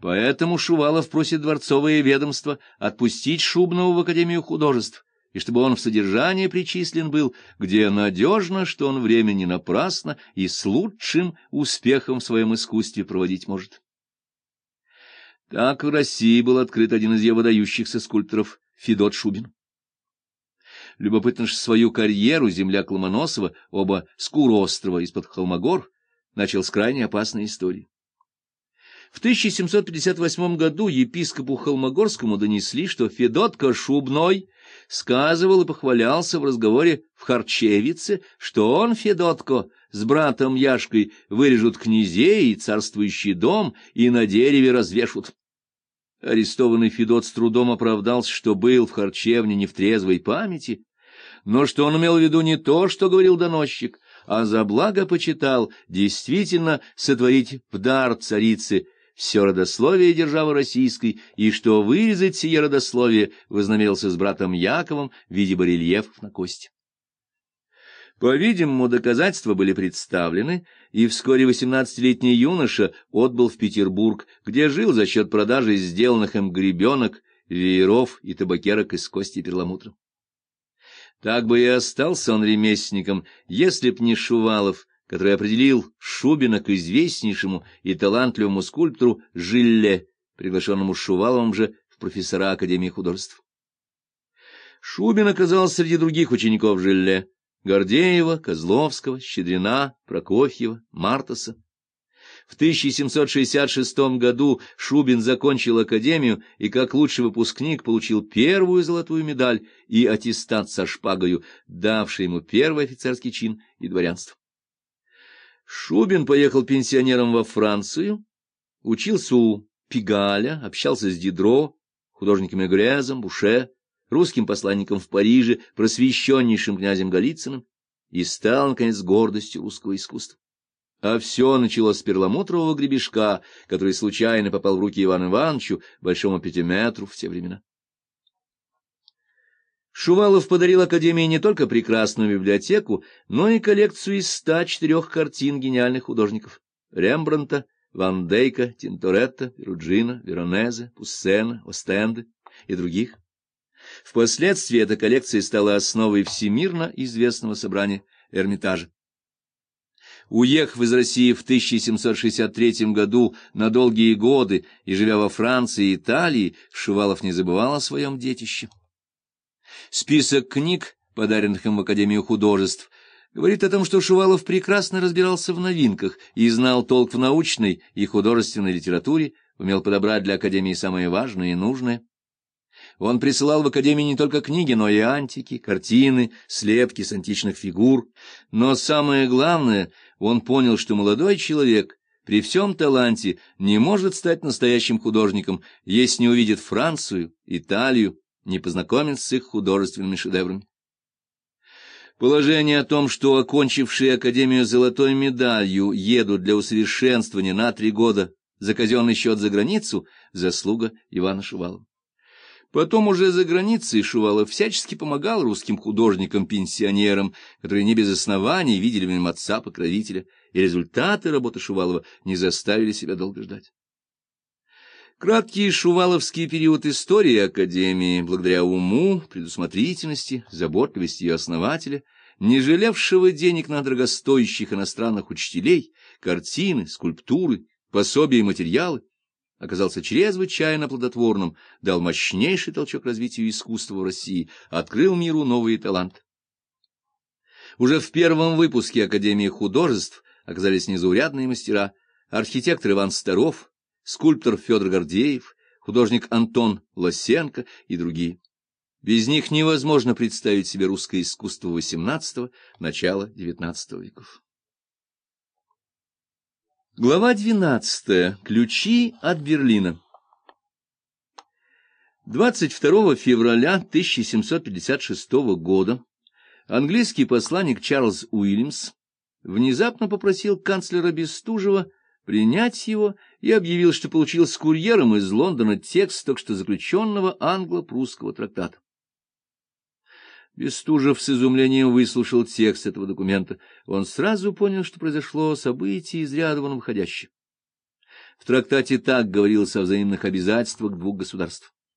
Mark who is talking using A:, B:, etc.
A: Поэтому Шувалов просит дворцовое ведомство отпустить Шубного в Академию художеств, и чтобы он в содержание причислен был, где надежно, что он время не напрасно и с лучшим успехом в своем искусстве проводить может. Так в России был открыт один из ее выдающихся скульпторов Федот Шубин. Любопытно, что свою карьеру земляк Ломоносова, оба с Курострова из-под Холмогор, начал с крайне опасной истории. В 1758 году епископу Холмогорскому донесли, что Федотка Шубной сказывал и похвалялся в разговоре в Харчевице, что он, Федотко, с братом Яшкой вырежут князей и царствующий дом и на дереве развешут. Арестованный Федот с трудом оправдался, что был в харчевне не в трезвой памяти, но что он имел в виду не то, что говорил доносчик, а за благо почитал действительно сотворить в дар царицы все родословие державы российской, и что вырезать сие родословие вознамерился с братом Яковом в виде барельефов на кости. По-видимому, доказательства были представлены, и вскоре восемнадцатилетний юноша отбыл в Петербург, где жил за счет продажи сделанных им гребенок, вееров и табакерок из кости перламутра. Так бы и остался он ремесленником, если б не Шувалов, который определил Шубина к известнейшему и талантливому скульптору Жилле, приглашенному Шуваловым же в профессора Академии художеств. Шубин оказался среди других учеников Жилле — Гордеева, Козловского, Щедрина, Прокофьева, Мартаса. В 1766 году Шубин закончил академию и как лучший выпускник получил первую золотую медаль и аттестат со шпагою, давший ему первый офицерский чин и дворянство. Шубин поехал пенсионером во Францию, учился у Пигаля, общался с Дидро, художниками Грязом, Буше, русским посланником в Париже, просвещеннейшим князем Голицыным, и стал, наконец, гордостью русского искусства. А все началось с перламутрового гребешка, который случайно попал в руки Ивану Ивановичу, большому пятиметру в те времена. Шувалов подарил Академии не только прекрасную библиотеку, но и коллекцию из 104 картин гениальных художников — Рембранта, Ван Дейка, Тинторетта, Перуджина, Веронезе, Пуссена, Остенде и других. Впоследствии эта коллекция стала основой всемирно известного собрания Эрмитажа. Уехав из России в 1763 году на долгие годы и живя во Франции и Италии, Шувалов не забывал о своем детище. Список книг, подаренных им в Академию художеств, говорит о том, что Шувалов прекрасно разбирался в новинках и знал толк в научной и художественной литературе, умел подобрать для Академии самое важное и нужное. Он присылал в Академию не только книги, но и антики, картины, слепки с античных фигур. Но самое главное, он понял, что молодой человек при всем таланте не может стать настоящим художником, если не увидит Францию, Италию, не познакомиться с их художественными шедеврами. Положение о том, что окончившие Академию золотой медалью едут для усовершенствования на три года за казенный счет за границу, заслуга Ивана Шувалова. Потом уже за границей Шувалов всячески помогал русским художникам-пенсионерам, которые не без оснований видели в нем отца-покровителя, и результаты работы Шувалова не заставили себя долго ждать. Краткий шуваловский период истории Академии, благодаря уму, предусмотрительности, заботливости ее основателя, не жалевшего денег на дорогостоящих иностранных учителей, картины, скульптуры, пособия и материалы, оказался чрезвычайно плодотворным, дал мощнейший толчок развитию искусства в России, открыл миру новые таланты. Уже в первом выпуске Академии художеств оказались незаурядные мастера, архитектор Иван Старов, скульптор Федор Гордеев, художник Антон Лосенко и другие. Без них невозможно представить себе русское искусство XVIII – начала XIX веков. Глава 12. Ключи от Берлина. 22 февраля 1756 года английский посланник Чарльз Уильямс внезапно попросил канцлера Бестужева принять его и объявил, что получил с курьером из Лондона текст только что заключенного англо-прусского трактата. Бестужев с изумлением выслушал текст этого документа. Он сразу понял, что произошло событие из ряда вон выходящее. В трактате так говорилось о взаимных обязательствах двух государств.